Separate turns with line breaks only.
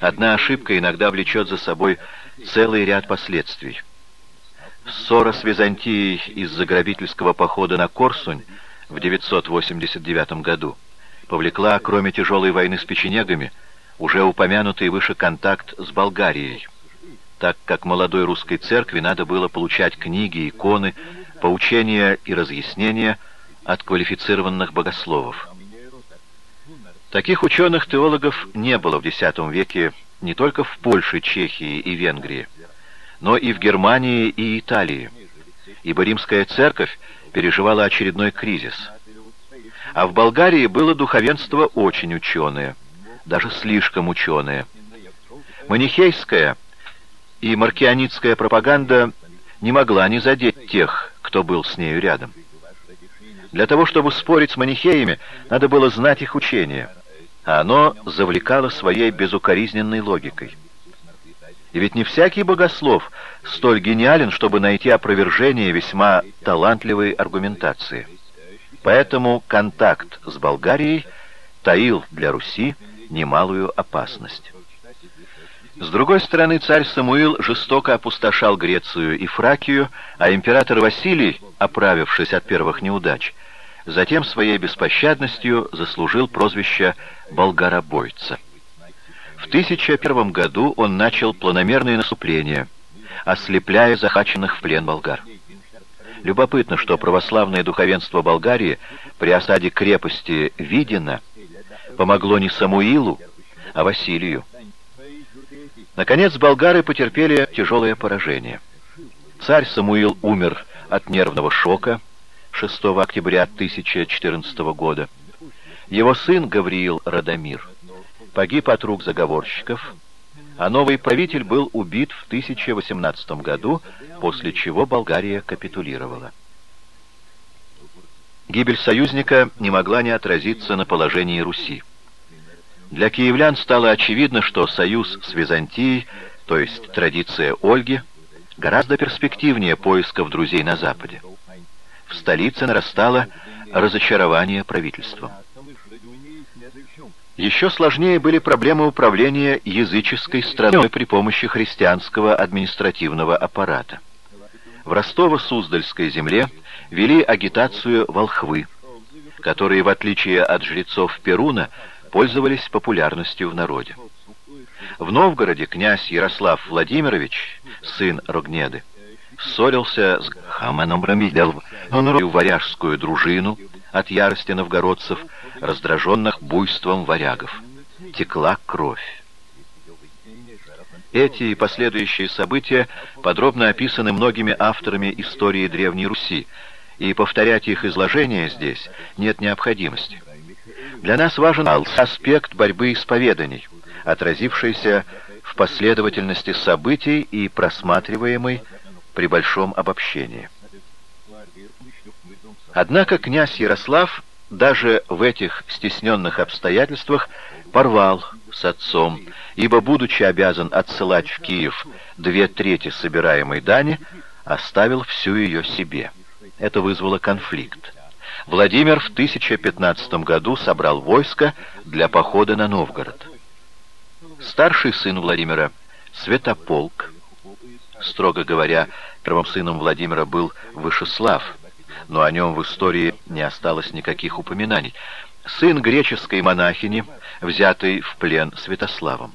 Одна ошибка иногда влечет за собой целый ряд последствий. Ссора с Византией из-за грабительского похода на Корсунь в 989 году повлекла, кроме тяжелой войны с печенегами, уже упомянутый выше контакт с Болгарией, так как молодой русской церкви надо было получать книги, иконы, поучения и разъяснения от квалифицированных богословов. Таких ученых-теологов не было в X веке не только в Польше, Чехии и Венгрии, но и в Германии и Италии, ибо римская церковь переживала очередной кризис. А в Болгарии было духовенство очень ученое, даже слишком ученое. Манихейская и маркианитская пропаганда не могла не задеть тех, кто был с нею рядом. Для того, чтобы спорить с манихеями, надо было знать их учение, а оно завлекало своей безукоризненной логикой. И ведь не всякий богослов столь гениален, чтобы найти опровержение весьма талантливой аргументации. Поэтому контакт с Болгарией таил для Руси немалую опасность. С другой стороны, царь Самуил жестоко опустошал Грецию и Фракию, а император Василий, оправившись от первых неудач, затем своей беспощадностью заслужил прозвище «болгаробойца». В 1001 году он начал планомерные наступления, ослепляя захаченных в плен болгар. Любопытно, что православное духовенство Болгарии при осаде крепости Видина помогло не Самуилу, а Василию. Наконец, болгары потерпели тяжелое поражение. Царь Самуил умер от нервного шока 6 октября 1014 года. Его сын Гавриил Радомир погиб от рук заговорщиков, а новый правитель был убит в 1018 году, после чего Болгария капитулировала. Гибель союзника не могла не отразиться на положении Руси. Для киевлян стало очевидно, что союз с Византией, то есть традиция Ольги, гораздо перспективнее поисков друзей на Западе. В столице нарастало разочарование правительством. Еще сложнее были проблемы управления языческой страной при помощи христианского административного аппарата. В Ростово-Суздальской земле вели агитацию волхвы, которые, в отличие от жрецов Перуна, пользовались популярностью в народе. В Новгороде князь Ярослав Владимирович, сын Рогнеды, ссорился с Хаманом Рамидел, он варяжскую дружину от ярости новгородцев, раздраженных буйством варягов. Текла кровь. Эти и последующие события подробно описаны многими авторами истории Древней Руси, и повторять их изложение здесь нет необходимости. Для нас важен аспект борьбы исповеданий, отразившийся в последовательности событий и просматриваемый при большом обобщении. Однако князь Ярослав даже в этих стесненных обстоятельствах порвал с отцом, ибо, будучи обязан отсылать в Киев две трети собираемой дани, оставил всю ее себе. Это вызвало конфликт. Владимир в 1015 году собрал войско для похода на Новгород. Старший сын Владимира, Святополк, строго говоря, первым сыном Владимира был Вышеслав, но о нем в истории не осталось никаких упоминаний. Сын греческой монахини, взятый в плен Святославом.